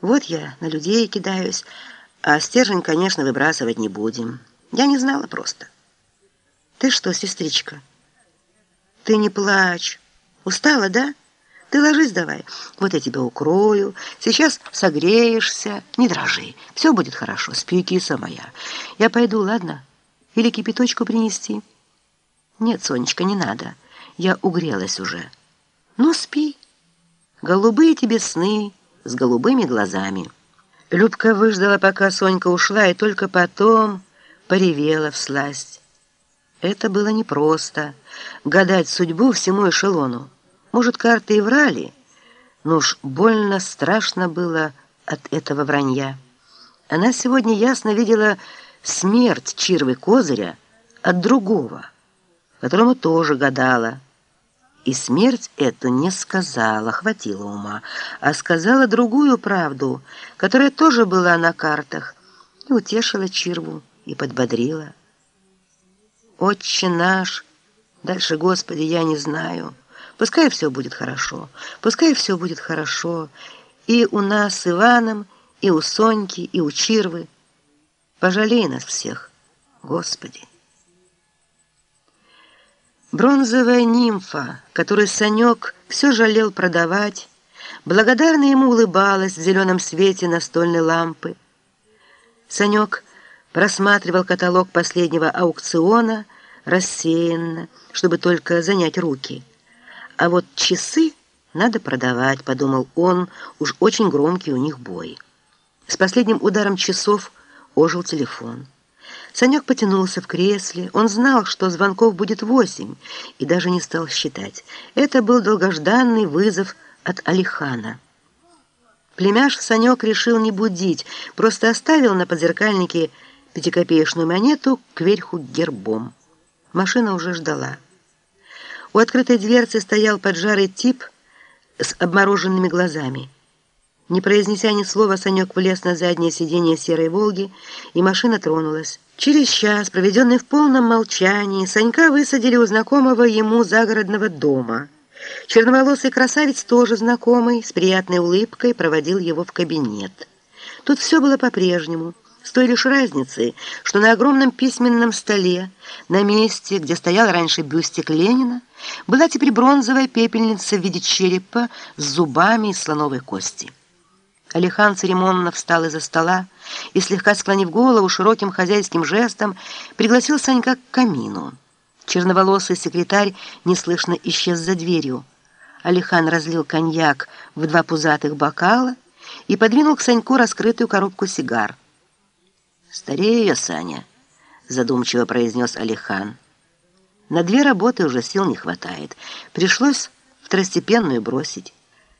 Вот я на людей кидаюсь, а стержень, конечно, выбрасывать не будем. Я не знала просто. Ты что, сестричка? Ты не плачь. Устала, да? Ты ложись давай. Вот я тебя укрою. Сейчас согреешься. Не дрожи. Все будет хорошо. Спи, киса моя. Я пойду, ладно? Или кипяточку принести? Нет, Сонечка, не надо. Я угрелась уже. Ну, спи. Голубые тебе сны с голубыми глазами. Любка выждала, пока Сонька ушла, и только потом поревела всласть. Это было непросто — гадать судьбу всему эшелону. Может, карты и врали, но уж больно страшно было от этого вранья. Она сегодня ясно видела смерть Чирвы Козыря от другого, которому тоже гадала. И смерть эту не сказала, хватило ума, а сказала другую правду, которая тоже была на картах, и утешила Чирву, и подбодрила. «Отче наш, дальше, Господи, я не знаю». Пускай все будет хорошо, пускай все будет хорошо. И у нас с Иваном, и у Соньки, и у Чирвы. Пожалей нас всех, Господи. Бронзовая нимфа, которую Санек все жалел продавать, благодарно ему улыбалась в зеленом свете настольной лампы. Санек просматривал каталог последнего аукциона рассеянно, чтобы только занять руки – а вот часы надо продавать, подумал он, уж очень громкий у них бой. С последним ударом часов ожил телефон. Санек потянулся в кресле. Он знал, что звонков будет восемь, и даже не стал считать. Это был долгожданный вызов от Алихана. Племяш Санек решил не будить, просто оставил на подзеркальнике пятикопеечную монету кверху гербом. Машина уже ждала. У открытой дверцы стоял поджарый тип с обмороженными глазами. Не произнеся ни слова, Санек влез на заднее сиденье серой «Волги», и машина тронулась. Через час, проведенный в полном молчании, Санька высадили у знакомого ему загородного дома. Черноволосый красавец, тоже знакомый, с приятной улыбкой проводил его в кабинет. Тут все было по-прежнему – с той лишь разницей, что на огромном письменном столе, на месте, где стоял раньше бюстик Ленина, была теперь бронзовая пепельница в виде черепа с зубами из слоновой кости. Алихан церемонно встал из-за стола и, слегка склонив голову широким хозяйским жестом, пригласил Санька к камину. Черноволосый секретарь неслышно исчез за дверью. Алихан разлил коньяк в два пузатых бокала и подвинул к Саньку раскрытую коробку сигар. «Старею я, Саня», — задумчиво произнес Алихан. «На две работы уже сил не хватает. Пришлось второстепенную бросить».